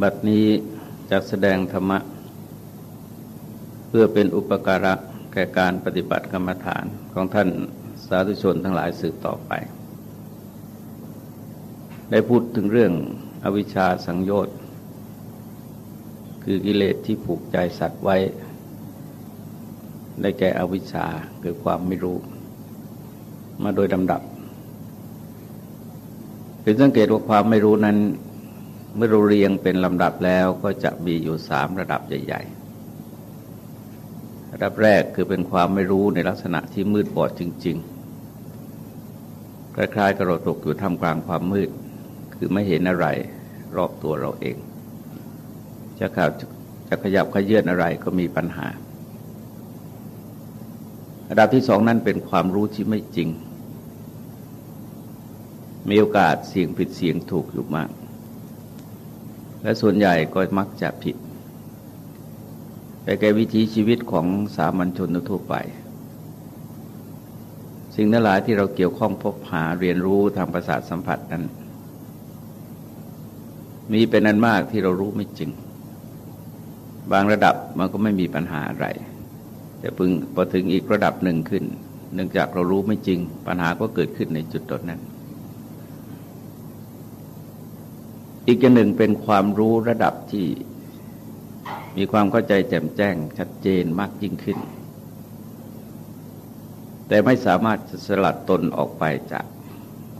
บัดนี้จะแสดงธรรมะ เพื่อเป็นอุปการะแก่การปฏิบัติกรรมฐานของท่านสาธุชนทั้งหลายสืบต่อไป ได้พูดถึงเรื่องอวิชชาสังโยชน์ คือกิเลสที่ผูกใจสัตว์ไว้ ได้แก่อวิชชาคือความไม่รู้ มาโดยลำดับเป็นสังเกตว่าความไม่รู้นั้น เมื่อเราเรียงเป็นลำดับแล้วก็จะมีอยู่สามระดับใหญ่ ๆ ระดับแรกคือเป็นความไม่รู้ในลักษณะที่มืดบอดจริง ๆ คล้ายๆกระโดดตกอยู่ท่ามกลางความมืด คือไม่เห็นอะไรรอบตัวเราเอง จะข่าวจะขยับขยื่นอะไรก็มีปัญหา ระดับที่สองนั้นเป็นความรู้ที่ไม่จริง มีโอกาสเสี่ยงผิดเสี่ยงถูกอยู่มาก และส่วนใหญ่ก็มักจะผิด ไปแก่วิถีชีวิตของสามัญชนทั่วไป สิ่งนั้นหลายที่เราเกี่ยวข้องพบหาเรียนรู้ทางประสาทสัมผัสนั้น มีเป็นอันมากที่เรารู้ไม่จริง บางระดับมันก็ไม่มีปัญหาอะไร แต่พึงพอถึงอีกระดับหนึ่งขึ้น เนื่องจากเรารู้ไม่จริง ปัญหาก็เกิดขึ้นในจุดตนั้น อีกอย่างหนึ่งเป็นความรู้ระดับที่มีความเข้าใจแจ่มแจ้งชัดเจนมากยิ่งขึ้น แต่ไม่สามารถสลัดตนออกไปจาก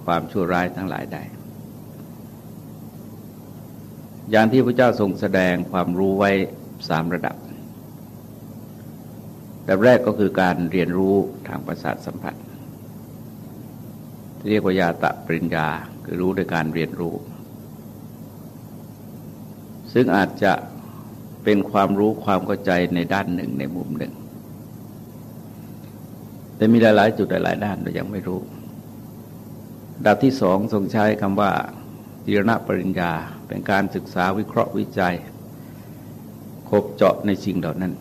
ความชั่วร้ายทั้งหลายได้ อย่างที่พระเจ้าทรงแสดงความรู้ไว้สามระดับระดับแรกก็คือการเรียนรู้ทางประสาทสัมผัส เรียกว่ายาตะปริญญาคือรู้โดยการเรียนรู้ ซึ่งอาจจะเป็นความรู้ความเข้าใจในด้านหนึ่งในมุมหนึ่ง แต่มีหลาย ๆ จุดหลาย ๆ ด้านเรายังไม่รู้ดับที่สองทรงใช้คำว่าจิรณปริญญาเป็นการศึกษาวิเคราะห์วิจัย คบเจาะในสิ่งเหล่านั้น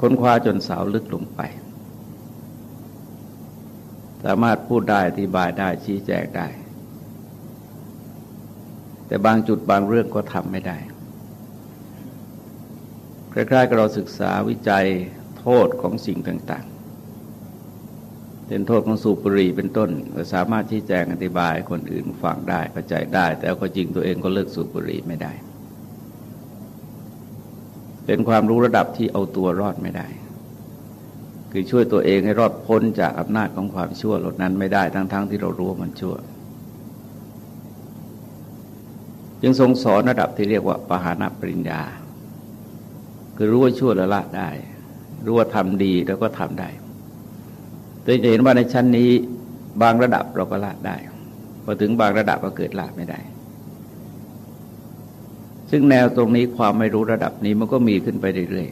ค้นคว้าจนสาวลึกลงไป สามารถพูดได้อธิบายได้ชี้แจงได้ แต่บางจุดบางเรื่องก็ทำไม่ได้คล้ายๆกับเราศึกษาวิจัยโทษของสิ่งต่างๆ เป็นโทษของสูบบุหรี่เป็นต้นเราสามารถที่แจงอธิบายคนอื่นฟังได้เข้าใจได้ แต่ก็จริงตัวเองก็เลิกสูบบุหรี่ไม่ได้ เป็นความรู้ระดับที่เอาตัวรอดไม่ได้ คือช่วยตัวเองให้รอดพ้นจากอำนาจของความชั่วลดนั้นไม่ได้ทั้งๆทที่เรารู้ว่ามันชั่ว จึงทรงสอนระดับที่เรียกว่าปหานปริญญา คือรู้ว่าชั่วละละได้ รู้ว่าทำดีแล้วก็ทำได้แต่จะเห็นว่าในชั้นนี้บางระดับเราก็ละได้พอถึงบางระดับก็เกิดละไม่ได้ ซึ่งแนวตรงนี้ความไม่รู้ระดับนี้มันก็มีขึ้นไปเรื่อย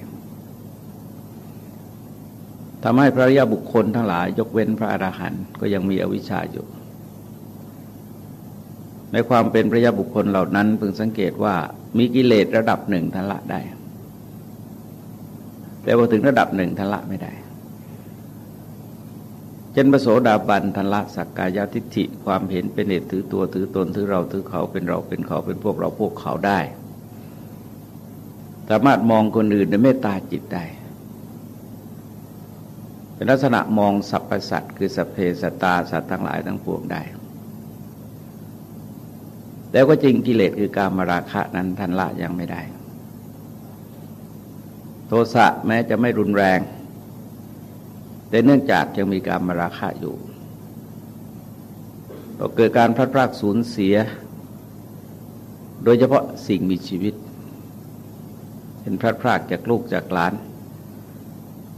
ๆทำให้พระยาบุคคลทั้งหลาย ยกเว้นพระอรหันต์ก็ยังมีอวิชชาอยู่ ในความเป็นพระยาบุคคลเหล่านั้นพึงสังเกตว่ามีกิเลสระดับหนึ่งทันละได้ แต่พอถึงระดับหนึ่งทันละไม่ได้เช่นพระโสดาบันทันละสักกายทิฏฐิความเห็นเป็นเหตุถือตัวถือตนถือเราถือเขาเป็นเราเป็นเขาเป็นพวกเราพวกเขาได้ สามารถมองคนอื่นในเมตตาจิตได้ เป็นลักษณะมองสรรพสัตว์คือสัพเพสตาสัตว์ทั้งหลายทั้งปวงได้ แล้วก็จริงกิเลสคือการมาราคะนั้นทันละยังไม่ได้ โทสะแม้จะไม่รุนแรง แต่เนื่องจากยังมีการมาราคะอยู่ก็เกิดการพลัดพรากสูญเสีย โดยเฉพาะสิ่งมีชีวิต เป็นพลัดพรากจากลูกจากหลาน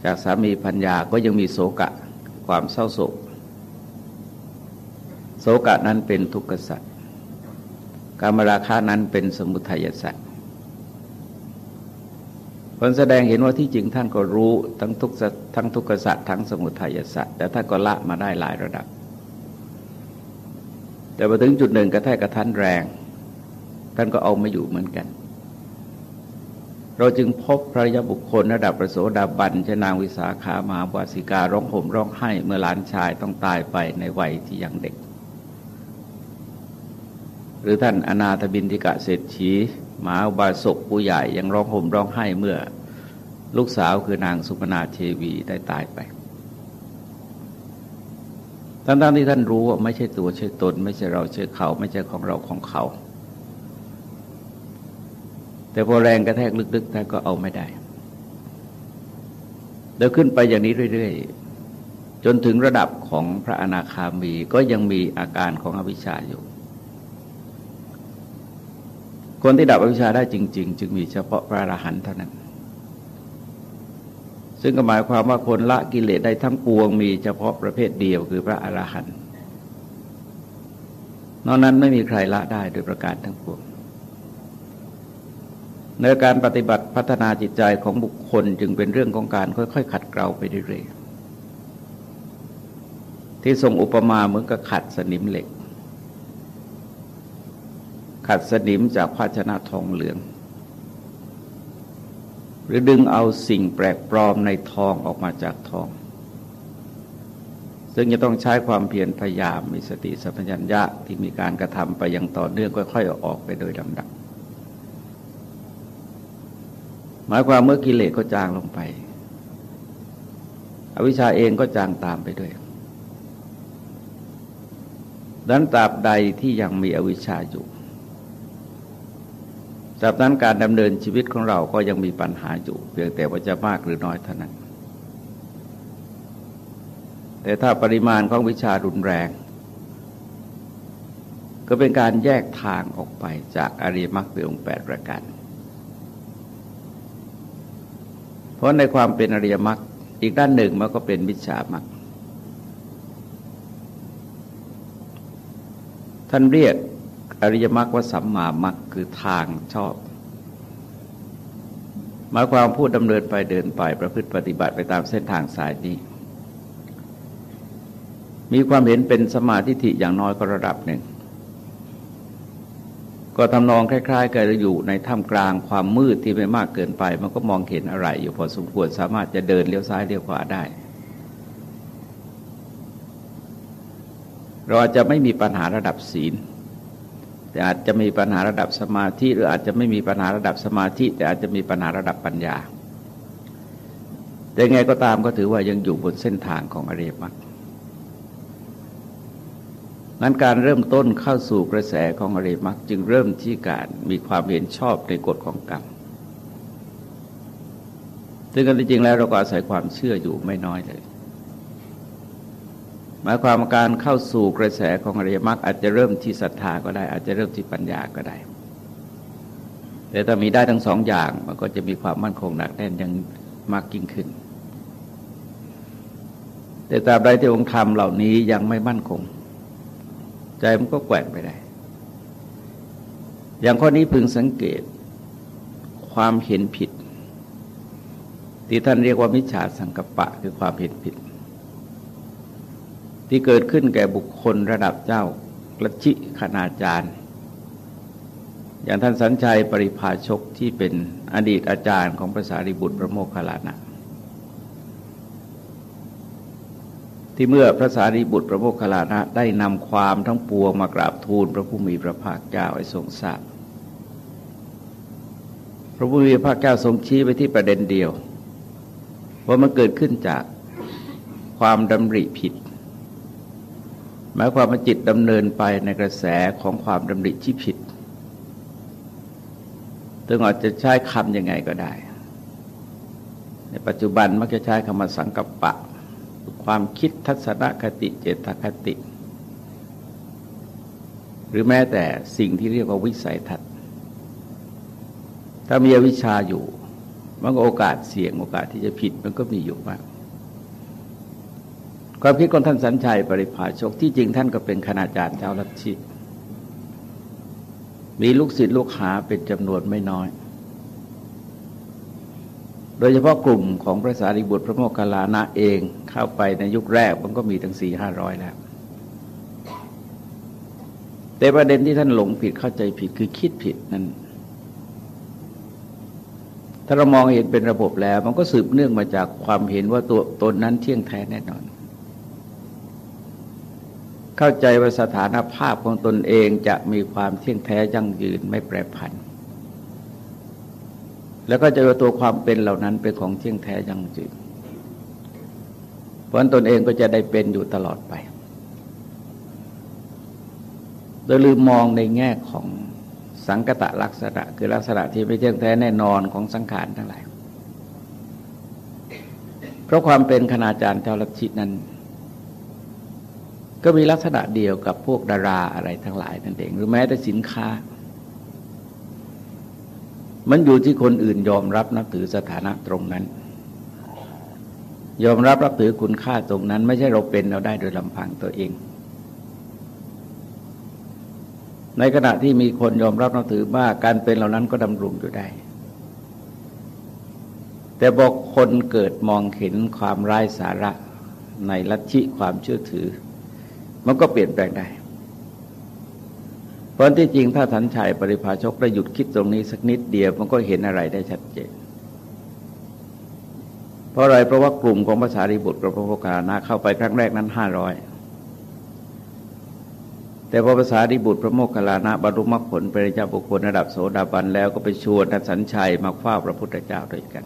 จากสามีพัญญาก็ยังมีโศกะความเศร้าโศก โศกะนั้นเป็นทุกข์สัตว์ การมราคานั้นเป็นสมุทัยสัตว์ผลแสดงเห็นว่าที่จริงท่านก็รู้ทั้งทุกทั้งทุกขสัตว์ทั้งสมุทัยสัตว์แต่ท่านก็ละมาได้หลายระดับ แต่พอถึงจุดหนึ่งกระแทกกระทันแรง ท่านก็เอามาอยู่เหมือนกัน เราจึงพบพระยบุคคลระดับประโสดาบันชนางวิสาขามหาวาสิการ้องห่มร้องไห้เมื่อหลานชายต้องตายไปในวัยที่ยังเด็ก หรือท่านอนาถบินทิกะเศรษฐีหมาบาศกผู้ใหญ่ยังร้องห่มร้องไห้เมื่อ ลูกสาวคือนางสุพนาเทวีได้ตายไปทั้งๆที่ท่านรู้ว่าไม่ใช่ตัวใช่ตน ไม่ใช่เราใช่เขา ไม่ใช่ของเราของเขา แต่พอแรงกระแทกลึกๆท่านก็เอาไม่ได้เดินขึ้นไปอย่างนี้เรื่อยๆ จนถึงระดับของพระอนาคามีก็ยังมีอาการของอวิชชาอยู่ คนที่ดับอวิชชาได้จริง ๆ จึงมีเฉพาะพระอรหันต์เท่านั้น ซึ่งก็หมายความว่าคนละกิเลสได้ทั้งปวงมีเฉพาะประเภทเดียวคือพระอรหันต์นอกนั้นไม่มีใครละได้โดยประการทั้งปวงในการปฏิบัติพัฒนาจิตใจของบุคคลจึงเป็นเรื่องของการค่อย ๆ ขัดเกลาไปเรื่อยๆที่ทรงอุปมาเหมือนกับขัดสนิมเหล็ก ขัดสนิมจากภาชนะทองเหลือง หรือดึงเอาสิ่งแปลกปลอมในทองออกมาจากทอง ซึ่งจะต้องใช้ความเพียรพยายามมีสติสัมปชัญญะที่มีการกระทำไปอย่างต่อเนื่องค่อยๆออกไปโดยลำดับ หมายความเมื่อกิเลสก็จางลงไป อวิชชาเองก็จางตามไปด้วยดังนั้นตราบใดที่ยังมีอวิชชาอยู่ ตราบนั้นการดำเนินชีวิตของเราก็ยังมีปัญหาอยู่ เพียงแต่ว่าจะมากหรือน้อยเท่านั้น แต่ถ้าปริมาณของวิชารุนแรง ก็เป็นการแยกทางออกไปจากอริยมรรคเป็นองค์แปดประการเพราะในความเป็นอริยมรรคอีกด้านหนึ่งมันก็เป็นมิจฉามรรคท่านเรียก อริยมรรคว่าสัมมามรรคคือทางชอบหมายความพูดดำเนินไปเดินไปประพฤติปฏิบัติไปตามเส้นทางสายนี้ มีความเห็นเป็นสมาธิิอย่างน้อยก็ระดับหนึ่ง ก็ทำนองคล้ายๆกับอยู่ในถ้ำกลางความมืดที่ไม่มากเกินไป มันก็มองเห็นอะไร อยู่พอสมควรสามารถจะเดินเลี้ยวซ้ายเลี้ยวขวาได้ เราอาจจะไม่มีปัญหาระดับศีล แต่อาจจะมีปัญหาระดับสมาธิ หรืออาจจะไม่มีปัญหาระดับสมาธิ แต่อาจจะมีปัญหาระดับปัญญา แต่ไงก็ตามก็ถือว่ายังอยู่บนเส้นทางของอริยมรรคนั้นการเริ่มต้นเข้าสู่กระแสของอริมักจึงเริ่มที่การมีความเห็นชอบในกฎของกรรมซึ่งกันจริงแล้วเราก็อาศัยความเชื่ออยู่ไม่น้อยเลย หมายความการเข้าสู่กระแสของอริยมรรคอาจจะเริ่มที่ศรัทธาก็ได้ อาจจะเริ่มที่ปัญญาก็ได้ แต่ถ้ามีได้ทั้งสองอย่างมันก็จะมีความมั่นคงหนักแน่นยังมากยิ่งขึ้น แต่ตราบใดที่องค์ธรรมเหล่านี้ยังไม่มั่นคง ใจมันก็แกว่งไปได้ อย่างข้อนี้พึงสังเกตความเห็นผิด ที่ท่านเรียกว่ามิจฉาสังกปะคือความเห็นผิด ที่เกิดขึ้นแก่บุคคลระดับเจ้ากระชิคณาจารย์ อย่างท่านสัญชัยปริภาชกที่เป็นอดีตอาจารย์ของพระสารีบุตรพระโมคคัลลานะที่เมื่อพระสารีบุตรพระโมคคัลลานะได้นำความทั้งปวงมากราบทูลพระผู้มีพระภาคเจ้าให้ทรงทราบพระผู้มีพระภาคเจ้าทรงชี้ไปที่ประเด็นเดียว ว่ามันเกิดขึ้นจากความดำริผิด หมายความว่าจิตดำเนินไปในกระแสของความดำริที่ผิดถึงอาจจะใช้คำยังไงก็ได้ ในปัจจุบันมักจะใช้คำว่าสังกัปปะ ความคิดทัศนคติเจตคติ หรือแม้แต่สิ่งที่เรียกว่าวิสัยทัศน์ ถ้ามีวิชาอยู่ มันก็โอกาสเสี่ยงโอกาสที่จะผิดมันก็มีอยู่มาก ความคิดของท่านสัญชัยปริภาชกที่จริงท่านก็เป็นคณาจารย์เจ้าลัทธิมีลูกศิษย์ลูกหาเป็นจำนวนไม่น้อย โดยเฉพาะกลุ่มของพระสารีบุตรพระโมคคัลลานะเองเข้าไปในยุคแรกมันก็มีทั้งสี่ห้าร้อยแล้ว แต่ประเด็นที่ท่านหลงผิดเข้าใจผิดคือคิดผิดนั้นถ้าเรามองเห็นเป็นระบบแล้ว มันก็สืบเนื่องมาจากความเห็นว่าตัวตนนั้นเที่ยงแท้แน่นอน เข้าใจว่าสถานภาพของตนเองจะมีความเที่ยงแท้ยั่งยืนไม่แปรผัน แล้วก็จะว่าตัวความเป็นเหล่านั้นเป็นของเที่ยงแท้ยั่งยืน เพราะตนเองก็จะได้เป็นอยู่ตลอดไป โดยลืมมองในแง่ของสังกตะลักษณะ คือลักษณะที่ไม่เที่ยงแท้แน่นอนของสังขารทั้งหลาย เพราะความเป็นคณาจารย์เจ้าลัทธินั้น ก็มีลักษณะเดียวกับพวกดาราอะไรทั้งหลายนั่นเอง หรือแม้แต่สินค้า มันอยู่ที่คนอื่นยอมรับนับถือสถานะตรงนั้น ยอมรับรับถือคุณค่าตรงนั้น ไม่ใช่เราเป็นเราได้โดยลำพังตัวเอง ในขณะที่มีคนยอมรับนับถือมากการเป็นเหล่านั้นก็ดำรงอยู่ได้ แต่บอกคนเกิดมองเห็นความไร้สาระในลัทธิความเชื่อถือ มันก็เปลี่ยนแปลงได้เพราะที่จริงถ้าทันชัยปริภาชกได้หยุดคิดตรงนี้สักนิดเดียวมันก็เห็นอะไรได้ชัดเจน เพราะอะไรเพราะว่ากลุ่มของภาษาริบุตรกับพระโพคานาเข้าไปครั้งแรกนั้นห้าร้อยแต่พอภาษาดิบุตรพระโมคคัลลานะบรรลุมรรคผลเป็นเจ้าบุคคลระดับโสดาบันแล้วก็ไปชวนท่านสัญชัยมาคว้าพระพุทธเจ้าด้วยกัน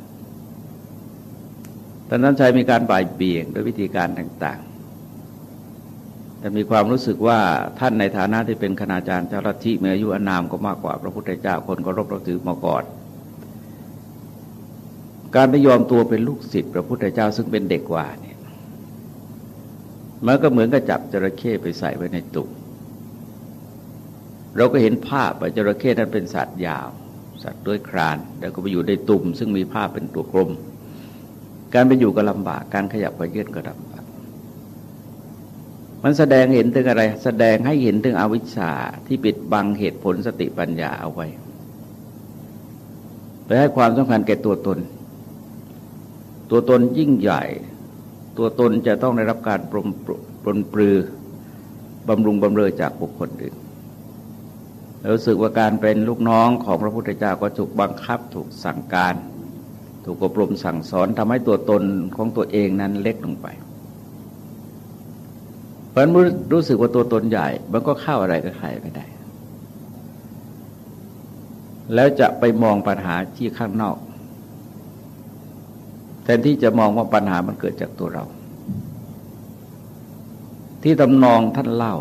ท่านสัญชัยมีการบ่ายเบี่ยงด้วยวิธีการต่าง แต่มีความรู้สึกว่าท่านในฐานะที่เป็นคณาจารย์เจ้าลัทธิมีอายุอนามก็มากกว่าพระพุทธเจ้าคนก็รบเราถือมาก่อนการไม่ยอมตัวเป็นลูกศิษย์พระพุทธเจ้าซึ่งเป็นเด็กกว่าเนี่ยมันก็เหมือนกับจับจระเข้ไปใส่ไว้ในตุ่มเราก็เห็นภาพว่าจระเข้นั้นเป็นสัตว์ยาว สัตว์ด้วยคราน แล้วก็ไปอยู่ในตุ่มซึ่งมีผ้าเป็นตัวกลม การไปอยู่ก็ลำบาก การขยับไปเยื่นก็ลำบาก มันแสดงเห็นถึงอะไร แสดงให้เห็นถึงอวิชชาที่ปิดบังเหตุผลสติปัญญาเอาไว้ไปให้ความสำคัญแก่ตัวตน ตัวตนยิ่งใหญ่ ตัวตนจะต้องได้รับการปรมปรนปรือบำรุงบำเรอจากบุคคลอื่นรู้สึกว่าการเป็นลูกน้องของพระพุทธเจ้าก็ถูกบังคับถูกสั่งการ ถูกอบรมสั่งสอนทำให้ตัวตนของตัวเองนั้นเล็กลงไป ราะนั้นรู้สึกว่าตัวตนใหญ่ มันก็เข้าอะไรกับใครไม่ได้ แล้วจะไปมองปัญหาที่ข้างนอก แทนที่จะมองว่าปัญหามันเกิดจากตัวเรา ที่ตำนองท่านเล่า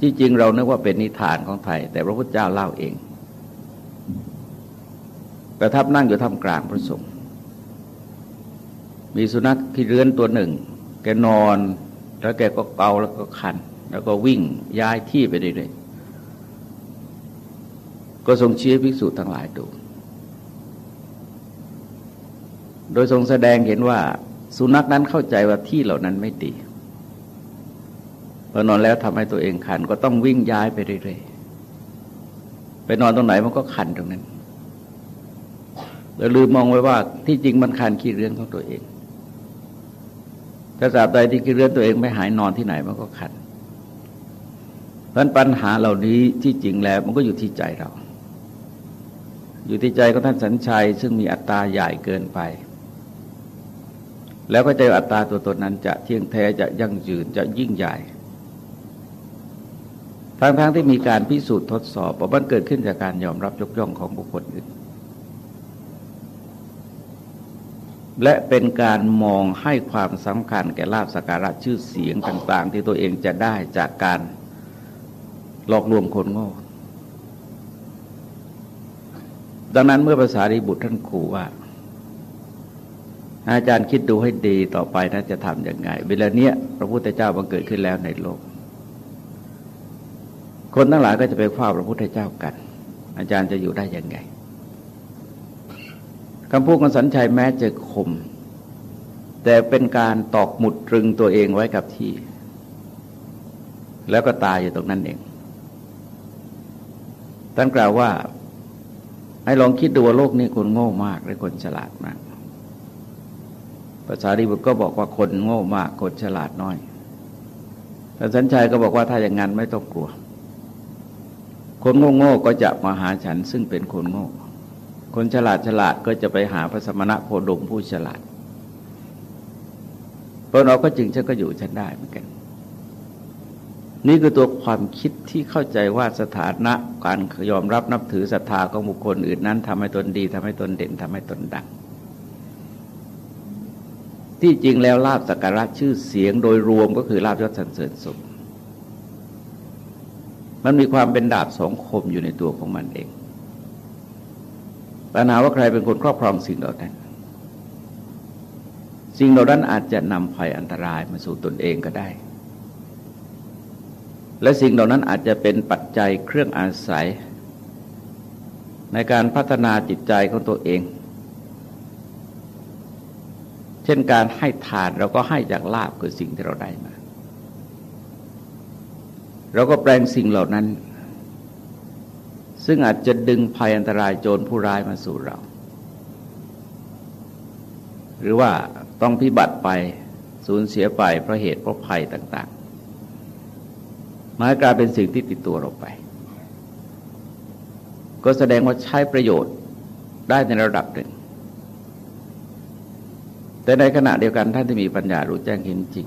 ที่จริงเรานึกว่าเป็นนิทานของไทย แต่พระพุทธเจ้าเล่าเอง ประทับนั่งอยู่ท่ามกลางพระสงฆ์มีสุนัขที่เรือนตัวหนึ่ง แกนอน แล้วแกก็เกาแล้วก็คัน แล้วก็วิ่งย้ายที่ไปเรื่อยๆก็ทรงชี้ภิกษุทั้งหลายดู โดยทรงแสดงเห็นว่า สุนัขนั้นเข้าใจว่าที่เหล่านั้นไม่ดีพอนอนแล้วทำให้ตัวเองคันก็ต้องวิ่งย้ายไปเรื่อยๆไปนอนตรงไหนมันก็คันตรงนั้นแล้วลืมมองไว้ว่าที่จริงมันคันขี้เรื่องของตัวเอง ถ้าสาบใดที่กิเรือนตัวเองไม่หายนอนที่ไหนมันก็ขัดเพราะปัญหาเหล่านี้ที่จริงแล้วมันก็อยู่ที่ใจเรา อยู่ที่ใจของท่านสัญชัย ซึ่งมีอัตตาใหญ่เกินไป แล้วก็ใจอัตตาตัวตนนั้นจะเที่ยงแท้จะยั่งยืนจะยิ่งใหญ่ทั้งๆทที่มีการพิสูจน์ทดสอบว่ามันเกิดขึ้นจากการยอมรับยกย่องของบุคคลอื่น และเป็นการมองให้ความสำคัญแก่ลาบสักการะชื่อเสียงต่าง ๆ ที่ตัวเองจะได้จากการหลอกลวงคนโง่ ดังนั้นเมื่อภาษาริบุตรท่านขู่ว่า อาจารย์คิดดูให้ดีต่อไปนะจะทำยังไง เวลาเนี้ยพระพุทธเจ้าบังเกิดขึ้นแล้วในโลก คนทั้งหลายก็จะไปคว้าพระพุทธเจ้ากัน อาจารย์จะอยู่ได้ยังไง คำพูดของสัญชัยแม้จะคม แต่เป็นการตอกหมุดตรึงตัวเองไว้กับที่ แล้วก็ตายอยู่ตรงนั้นเองท่านกล่าวว่าให้ลองคิดดูว่าโลกนี้คนโง่มากหรือคนฉลาดมากภาษาดิบุตรก็บอกว่าคนโง่มากคนฉลาดน้อยแต่สัญชัยก็บอกว่าถ้าอย่างนั้นไม่ต้องกลัว คนโง่โง่ก็จะมาหาฉันซึ่งเป็นคนโง่ คนฉลาดฉลาดก็จะไปหาพระสมณะโพดมผู้ฉลาดเพราะเราก็จึงฉันก็อยู่ฉันได้เหมือนกัน นี่คือตัวความคิดที่เข้าใจว่าสถานะการยอมรับนับถือศรัทธาของบุคคลอื่นนั้นทำให้ตนดีทำให้ตนเด่นทำให้ตนดัง ที่จริงแล้วลาบสักการะชื่อเสียงโดยรวมก็คือลาบยศสรรเสริญสุข มันมีความเป็นดาบสองคมอยู่ในตัวของมันเอง ปัญหาว่าใครเป็นคนครอบครองสิ่งเหล่านั้น สิ่งเหล่านั้นอาจจะนำภัยอันตรายมาสู่ตนเองก็ได้ และสิ่งเหล่านั้นอาจจะเป็นปัจจัยเครื่องอาศัย ในการพัฒนาจิตใจของตัวเอง เช่นการให้ทานเราก็ให้จากลาบคือสิ่งที่เราได้มา เราก็แปลงสิ่งเหล่านั้น ซึ่งอาจจะดึงภัยอันตรายโจรผู้ร้ายมาสู่เรา หรือว่าต้องพิบัติไปสูญเสียไปเพราะเหตุเพราะภัยต่างๆมากลายเป็นสิ่งที่ติดตัวเราไป ก็แสดงว่าใช้ประโยชน์ได้ในระดับหนึ่ง แต่ในขณะเดียวกันท่านที่มีปัญญารู้แจ้งเห็นจริง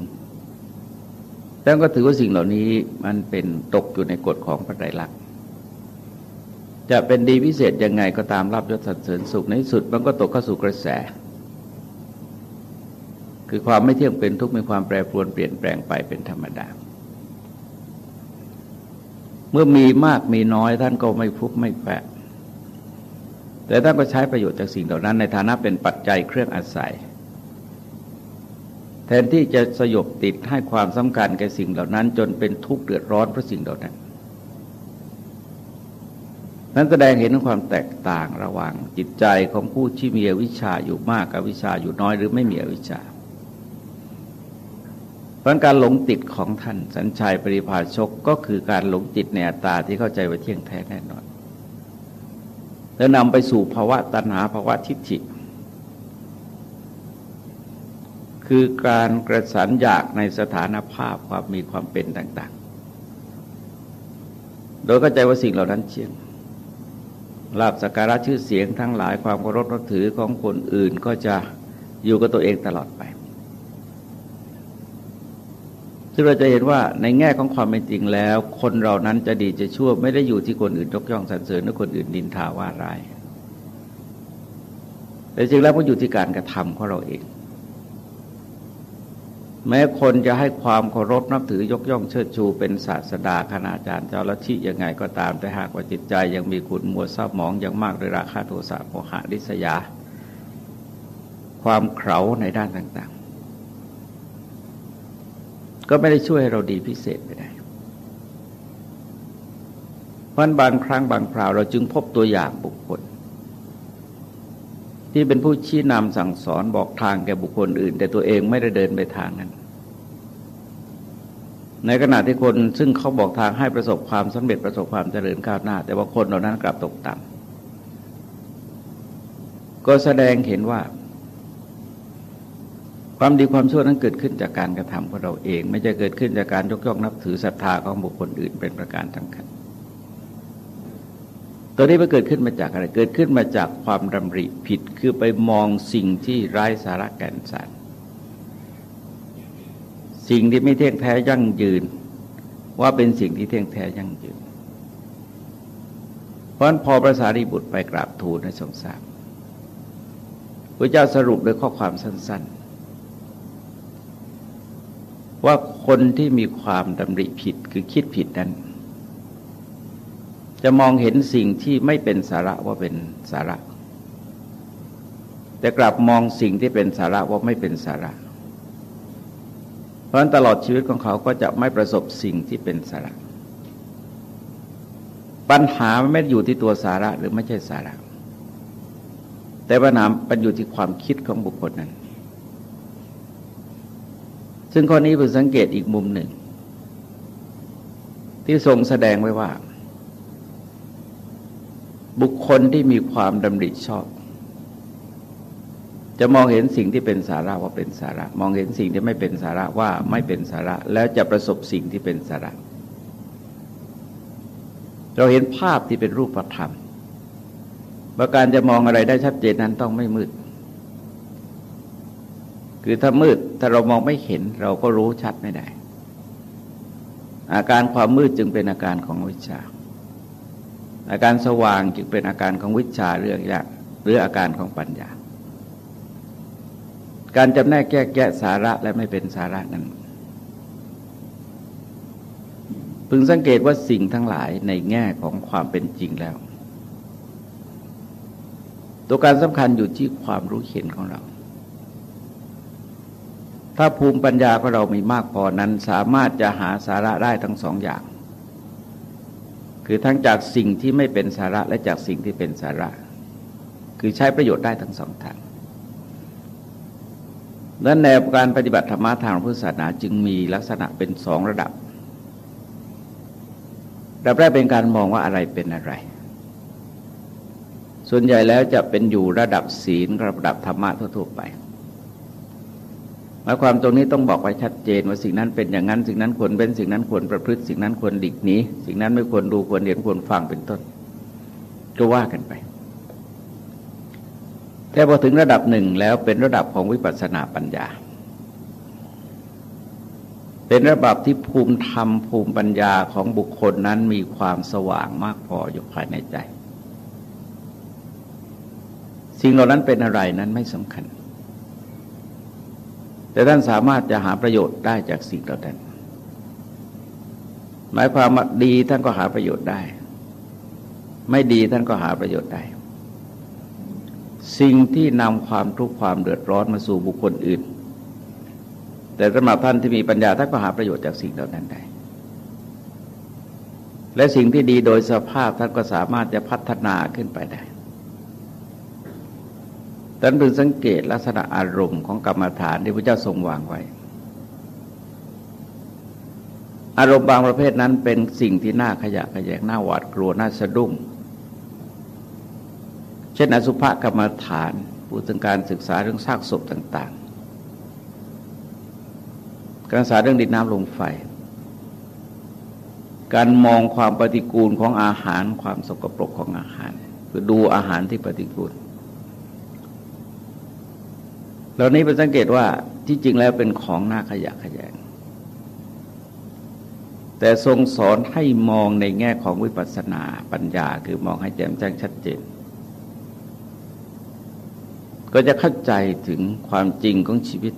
แต่ก็ถือว่าสิ่งเหล่านี้มันเป็นตกอยู่ในกฎของพระไตรลักษณ์ จะเป็นดีพิเศษยังไงก็ตามรับยศสรรเสริญสุขในสุดมันก็ตกเข้าสู่กระแส คือความไม่เที่ยงเป็นทุกข์มีความแปรปรวนเปลี่ยนแปลงไปเป็นธรรมดา เมื่อมีมากมีน้อยท่านก็ไม่พุบไม่แปะแต่ท่านก็ใช้ประโยชน์จากสิ่งเหล่านั้น ในฐานะเป็นปัจจัยเครื่องอาศัย แทนที่จะสยบติดให้ความสำคัญแก่สิ่งเหล่านั้น จนเป็นทุกข์เดือดร้อนเพราะสิ่งเหล่านั้น นั้นแสดงเห็นความแตกต่างระหว่างจิตใจของผู้ที่มีวิชาอยู่มากกับวิชาอยู่น้อยหรือไม่มีวิชาเพราะการหลงติดของท่านสัญชัยปริภาชกก็คือการหลงจิตในอัตตาที่เข้าใจว่าเที่ยงแท้แน่นอนแล้วนำไปสู่ภาวะตัณหาภาวะทิฏฐิ คือการกระสันอยากในสถานภาพความมีความเป็นต่าง ๆ โดยเข้าใจว่าสิ่งเหล่านั้นเที่ยง ลาบสักการะชื่อเสียงทั้งหลายความเคารพนับถือของคนอื่นก็จะอยู่กับตัวเองตลอดไปซึ่งเราจะเห็นว่าในแง่ของความเป็นจริงแล้ว คนเรานั้นจะดีจะชั่วไม่ได้อยู่ที่คนอื่นยกย่องสรรเสริญหรือคนอื่นดินทาว่าร้าย แต่จริงแล้วมันอยู่ที่การกระทำของเราเอง แม้คนจะให้ความเคารพนับถือยกย่องเชิดชูเป็นศาสดาคณาจารย์เจ้าลัทธิยังไงก็ตามแต่หากว่าจิตใจยังมีขุนมัวเศร้าหมองยังมากด้วยราคาโทสะโมหะริษยา ความเข่าในด้านต่างๆ ก็ไม่ได้ช่วยให้เราดีพิเศษไปได้เพราะบางครั้งบางคราวเราจึงพบตัวอย่างบุคคล ที่เป็นผู้ชี้นำสั่งสอนบอกทางแก่บุคคลอื่น แต่ตัวเองไม่ได้เดินไปทางนั้น ในขณะที่คนซึ่งเขาบอกทางให้ประสบความสำเร็จประสบความเจริญก้าวหน้า แต่ว่าคนเหล่านั้นกลับตกต่ำก็แสดงเห็นว่า ความดีความชั่วนั้นเกิดขึ้นจากการกระทำของเราเอง ไม่จะเกิดขึ้นจากการยกย่องนับถือศรัทธาของบุคคลอื่นเป็นประการสำคัญ ตัวนี้มันเกิดขึ้นมาจากอะไร เกิดขึ้นมาจากความดำริผิด คือไปมองสิ่งที่ไร้สาระแก่นสาร สิ่งที่ไม่เที่ยงแท้ยั่งยืน ว่าเป็นสิ่งที่เที่ยงแท้ยั่งยืน เพราะนั้นพอพระสารีบุตรไปกราบทูลในสงสารพระเจ้าสรุปโดยข้อความสั้น ๆ ว่าคนที่มีความดำริผิดคือคิดผิดนั้น จะมองเห็นสิ่งที่ไม่เป็นสาระว่าเป็นสาระ แต่กลับมองสิ่งที่เป็นสาระว่าไม่เป็นสาระ เพราะฉะนั้นตลอดชีวิตของเขาก็จะไม่ประสบสิ่งที่เป็นสาระ ปัญหาไม่ได้อยู่ที่ตัวสาระหรือไม่ใช่สาระ แต่ปัญหามันอยู่ที่ความคิดของบุคคลนั้น ซึ่งข้อนี้เป็นสังเกตอีกมุมหนึ่ง ที่ทรงแสดงไว้ว่า บุคคลที่มีความดำริชอบ จะมองเห็นสิ่งที่เป็นสาระว่าเป็นสาระ มองเห็นสิ่งที่ไม่เป็นสาระว่าไม่เป็นสาระ แล้วจะประสบสิ่งที่เป็นสาระ เราเห็นภาพที่เป็นรูปธรรมว่าการจะมองอะไรได้ชัดเจนนั้นต้องไม่มืด คือถ้ามืดถ้าเรามองไม่เห็นเราก็รู้ชัดไม่ได้ อาการความมืดจึงเป็นอาการของวิชา อาการสว่างจึงเป็นอาการของวิชาเรื่องยากหรืออาการของปัญญา การจำแนกแยกแยะสาระและไม่เป็นสาระนั้น พึงสังเกตว่าสิ่งทั้งหลายในแง่ของความเป็นจริงแล้ว ตัวการสำคัญอยู่ที่ความรู้เห็นของเรา ถ้าภูมิปัญญาของเรามีมากพอนั้นสามารถจะหาสาระได้ทั้งสองอย่าง คือทั้งจากสิ่งที่ไม่เป็นสาระและจากสิ่งที่เป็นสาระ คือใช้ประโยชน์ได้ทั้งสองทางและแนวการปฏิบัติธรรมทางพุทธศาสนาจึงมีลักษณะเป็นสองระดับ ระดับแรกเป็นการมองว่าอะไรเป็นอะไร ส่วนใหญ่แล้วจะเป็นอยู่ระดับศีลระดับธรรมะทั่วๆไป หมายความตรงนี้ต้องบอกไว้ชัดเจนว่าสิ่งนั้นเป็นอย่างนั้น สิ่งนั้นควรเป็นสิ่งนั้นควรประพฤติ สิ่งนั้นควรดิกหนีสิ่งนั้นไม่ควรดูควรเห็นควรฟังเป็นต้น ก็ว่ากันไป แต่พอถึงระดับหนึ่งแล้วเป็นระดับของวิปัสสนาปัญญา เป็นระดับที่ภูมิธรรมภูมิปัญญาของบุคคลนั้นมีความสว่างมากพออยู่ภายในใจ สิ่งเหล่านั้นเป็นอะไรนั้นไม่สำคัญ แต่ท่านสามารถจะหาประโยชน์ได้จากสิ่งเหล่านั้นหมายความว่าดีท่านก็หาประโยชน์ได้ ไม่ดีท่านก็หาประโยชน์ได้ สิ่งที่นำความทุกข์ความเดือดร้อนมาสู่บุคคลอื่น แต่สำหรับท่านที่มีปัญญาท่านก็หาประโยชน์จากสิ่งเหล่านั้นได้ และสิ่งที่ดีโดยสภาพท่านก็สามารถจะพัฒนาขึ้นไปได้ ท่านพึงสังเกตลักษณะอารมณ์ของกรรมฐานที่พระเจ้าทรงวางไว้ อารมณ์บางประเภทนั้นเป็นสิ่งที่น่าขยะขยงน่าหวาดกลัวน่าสะดุ้ง เช่นอสุภกรรมฐานพูดถึงการศึกษาเรื่องซากศพต่าง ๆ การศึกษาเรื่องดินน้ำลมไฟ การมองความปฏิกูลของอาหารความสกปรกของอาหาร คือดูอาหารที่ปฏิกูล เหล่านี้เป็นสังเกตว่าที่จริงแล้วเป็นของน่าขยะขยง แต่ทรงสอนให้มองในแง่ของวิปัสสนาปัญญาคือมองให้แจ่มแจ้งชัดเจน ก็จะเข้าใจถึงความจริงของชีวิต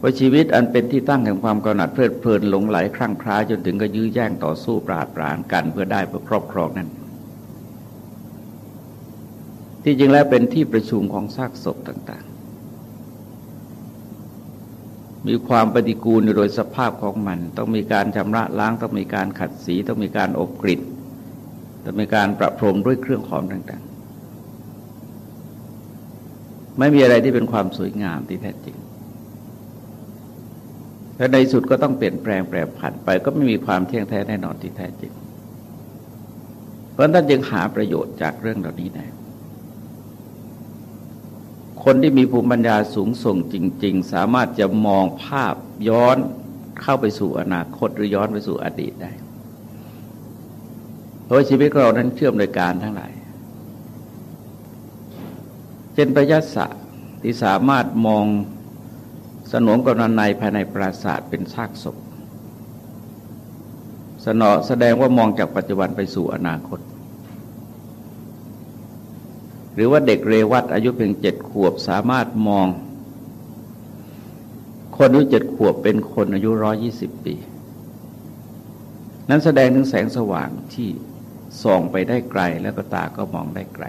ว่าชีวิตอันเป็นที่ตั้งแห่งความกำหนัดเพลิดเพลินหลงไหลคลั่งคล้าจนถึงก็ยื้อแย่งต่อสู้ปราดปรานกันเพื่อได้เพื่อครอบครองนั้น ที่จริงแล้วเป็นที่ประชุมของซากศพต่าง ๆ มีความปฏิกูลโดยสภาพของมัน ต้องมีการชำระล้าง ต้องมีการขัดสี ต้องมีการอบกริดต้องมีการประพรมด้วยเครื่องหอมต่าง ๆ ไม่มีอะไรที่เป็นความสวยงามที่แท้จริงและในสุดก็ต้องเปลี่ยนแปลงแปรผันไป ก็ไม่มีความเที่ยงแท้แน่นอนที่แท้จริง เพราะท่านจึงหาประโยชน์จากเรื่องเหล่านี้ได้ คนที่มีภูมิปัญญาสูงส่งจริง ๆ สามารถจะมองภาพย้อนเข้าไปสู่อนาคตหรือย้อนไปสู่อดีตได้ เพราะชีวิตเรานั้นเชื่อมโดยการทั้งหลายเช่นประยัสสะที่สามารถมองสนมกำนันในภายในปราสาทเป็นซากศพสนอแสดงว่ามองจากปัจจุบันไปสู่อนาคต รือว่าเด็กเรวัตอายุเพียงเจ็ดขวบสามารถมอง คนอายุเจ็ดขวบเป็นคนอายุร้อยี่สิบปี นั้นแสดงถึงแสงสว่างที่ส่องไปได้ไกลแล้วก็ตาก็มองได้ไกล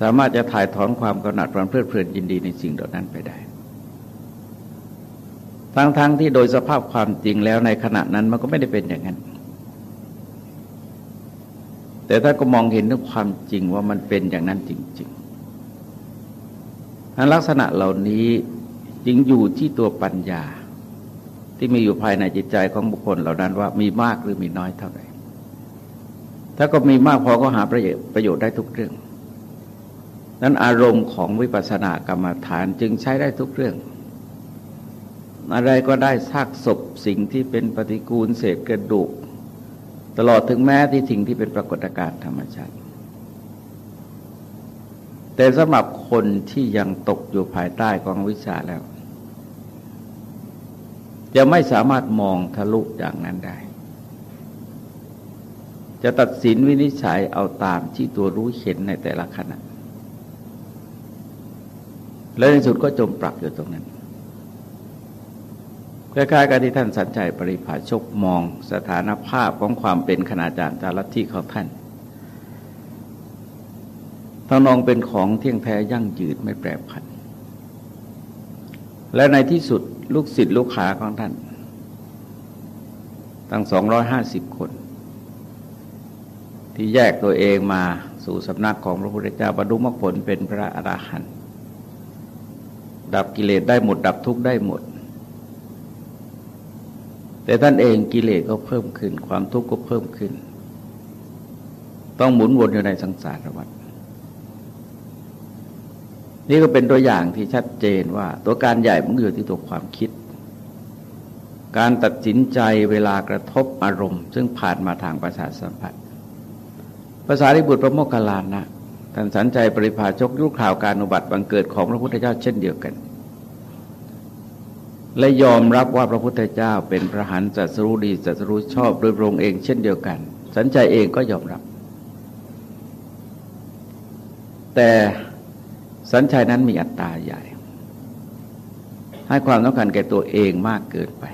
สามารถจะถ่ายถอนความกำหนัดความเพลิดเพลินยินดีในสิ่งเหล่านั้นไปได้ทั้งๆทที่โดยสภาพความจริงแล้วในขณะนั้นมันก็ไม่ได้เป็นอย่างนั้น แต่ถ้าก็มองเห็นถึงความจริงว่ามันเป็นอย่างนั้นจริงๆทั้นลักษณะเหล่านี้จึงอยู่ที่ตัวปัญญา ที่มีอยู่ภายในจิตใจของบุคคลเหล่านั้นว่ามีมากหรือมีน้อยเท่าไหร่ ถ้าก็มีมากพอก็หาประโยชน์ประโยชน์ได้ทุกเรื่อง นั้นอารมณ์ของวิปัสสนากรรมฐานจึงใช้ได้ทุกเรื่อง อะไรก็ได้ซากศพสิ่งที่เป็นปฏิกูลเศษกระดูก ตลอดถึงแม้ที่สิ่งที่เป็นปรากฏการณ์ธรรมชาติ แต่สำหรับคนที่ยังตกอยู่ภายใต้กองวิชาแล้ว จะไม่สามารถมองทะลุอย่างนั้นได้ จะตัดสินวินิจฉัยเอาตามที่ตัวรู้เห็นในแต่ละขณะ และในสุดก็จมปรับอยู่ตรงนั้น คล้ายๆกับที่ท่านสัญชัยปริภาชกมองสถานภาพของความเป็นขณาจารย์จารัที่ของท่านทั้งนองเป็นของเที่ยงแท้ยั่งยืนไม่แปรผัน และในที่สุดลูกศิษย์ลูกขาของท่าน ตั้งสองร้อยห้าสิบคน ที่แยกตัวเองมาสู่สำนักของพระพุทธเจ้าบรรลุมรรคผลเป็นพระอราหันต์ดับกิเลสได้หมด ดับทุกข์ได้หมด แต่ท่านเองกิเลสก็เพิ่มขึ้น ความทุกข์ก็เพิ่มขึ้น ต้องหมุนวนอยู่ในสังสารวัฏนี่ก็เป็นตัวอย่างที่ชัดเจนว่า ตัวการใหญ่มันอยู่ที่ตัวความคิด การตัดสินใจเวลากระทบอารมณ์ ซึ่งผ่านมาทางประสาทสัมผัสภาษาริบุตรพระโมคคัลลานะท่านสันใจปริภาชกยุคข่าวการอุบัติบังเกิดของพระพุทธเจ้าเช่นเดียวกัน และยอมรับว่าพระพุทธเจ้าเป็นพระหันจัสรู้ดีจัสรู้ชอบโดยพระองค์เองเช่นเดียวกัน สันใจเองก็ยอมรับ แต่สัญชัยนั้นมีอัตตาใหญ่ ให้ความสำคัญแก่ตัวเองมากเกินไป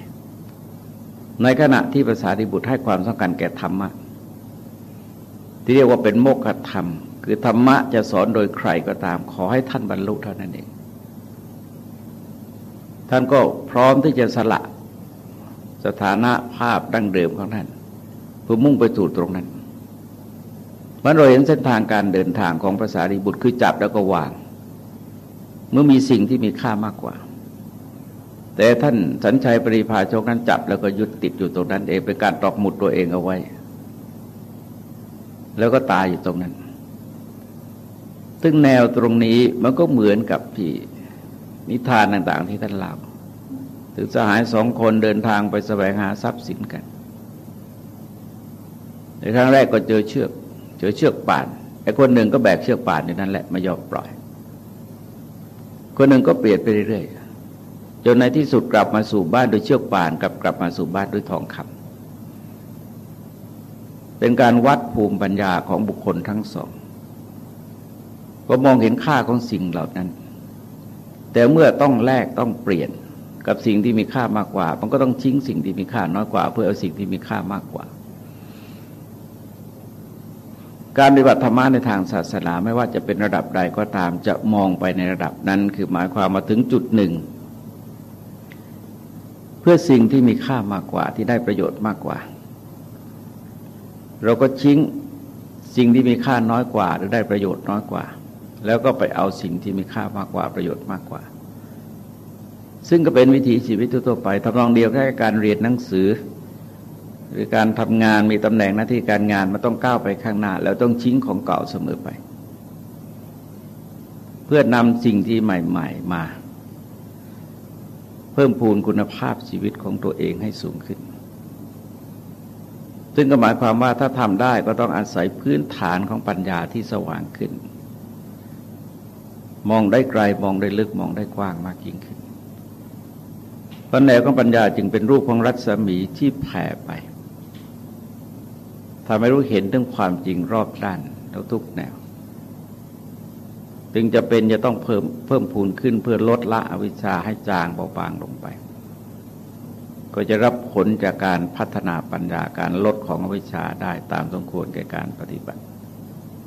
ในขณะที่ภาษาดิบุตรให้ความสำคัญแก่ธรรมะ ที่เรียกว่าเป็นโมกขธรรม คือธรรมะจะสอนโดยใครก็ตาม ขอให้ท่านบรรลุเท่านั้นเอง ท่านก็พร้อมที่จะสละสถานะภาพดั้งเดิมของท่านเพื่อมุ่งไปสู่ตรงนั้นมันเราเห็นเส้นทางการเดินทางของภาษาดิบุตรคือจับแล้วก็วาง เมื่อมีสิ่งที่มีค่ามากกว่า แต่ท่านสัญชัยปริพาโชคนั้นจับแล้วก็ยึดติดอยู่ตรงนั้น เองเป็นการตอกหมุดตัวเองเอาไว้ แล้วก็ตายอยู่ตรงนั้น ซึ่งแนวตรงนี้มันก็เหมือนกับที่ นิทานต่างๆ ที่ท่านเล่าถึงสหายสองคนเดินทางไปแสวงหาทรัพย์สินกัน ในครั้งแรกก็เจอเชือก เจอเชือกป่านไอ้คนหนึ่งก็แบกเชือกป่านอยู่นั่นแหละไม่ยอมปล่อย คนหนึ่งก็เปลี่ยนไปเรื่อยๆจนในที่สุดกลับมาสู่บ้านโดยเชือกป่านกับกลับมาสู่บ้านด้วยทองคำเป็นการวัดภูมิปัญญาของบุคคลทั้งสอง ก็มองเห็นค่าของสิ่งเหล่านั้น แต่เมื่อต้องแลกต้องเปลี่ยนกับสิ่งที่มีค่ามากกว่า มันก็ต้องทิ้งสิ่งที่มีค่าน้อยกว่า เพื่อเอาสิ่งที่มีค่ามากกว่า การปฏิบัติธรรมะในทางศาสนาไม่ว่าจะเป็นระดับใดก็ตามจะมองไปในระดับนั้น คือหมายความมาถึงจุดหนึ่ง เพื่อสิ่งที่มีค่ามากกว่าที่ได้ประโยชน์มากกว่า เราก็ทิ้งสิ่งที่มีค่าน้อยกว่า หรือได้ประโยชน์น้อยกว่า แล้วก็ไปเอาสิ่งที่มีค่ามากกว่าประโยชน์มากกว่า ซึ่งก็เป็นวิถีชีวิตทั่วไปทำนองเดียวกับการเรียนหนังสือ หรือการทำงานมีตำแหน่งหน้าที่การงานมันต้องก้าวไปข้างหน้า แล้วต้องชิ้งของเก่าเสมอไป เพื่อนำสิ่งที่ใหม่ ๆมา เพิ่มพูนคุณภาพชีวิตของตัวเองให้สูงขึ้นซึ่งก็หมายความว่าถ้าทำได้ก็ต้องอาศัยพื้นฐานของปัญญาที่สว่างขึ้น มองได้ไกลมองได้ลึกมองได้กว้างมากยิ่งขึ้นปัญญาของปัญญาจึงเป็นรูปของรัศมีที่แผ่ไปทำให้รู้เห็นถึงความจริงรอบด้านทุกแนว จึงจะเป็นจะต้องเพิ่มเพิ่มพูนขึ้นเพื่อลดละอวิชชาให้จางเบาบางลงไป ก็จะรับผลจากการพัฒนาปัญญาการลดของอวิชชาได้ตามสมควรแก่การปฏิบัติ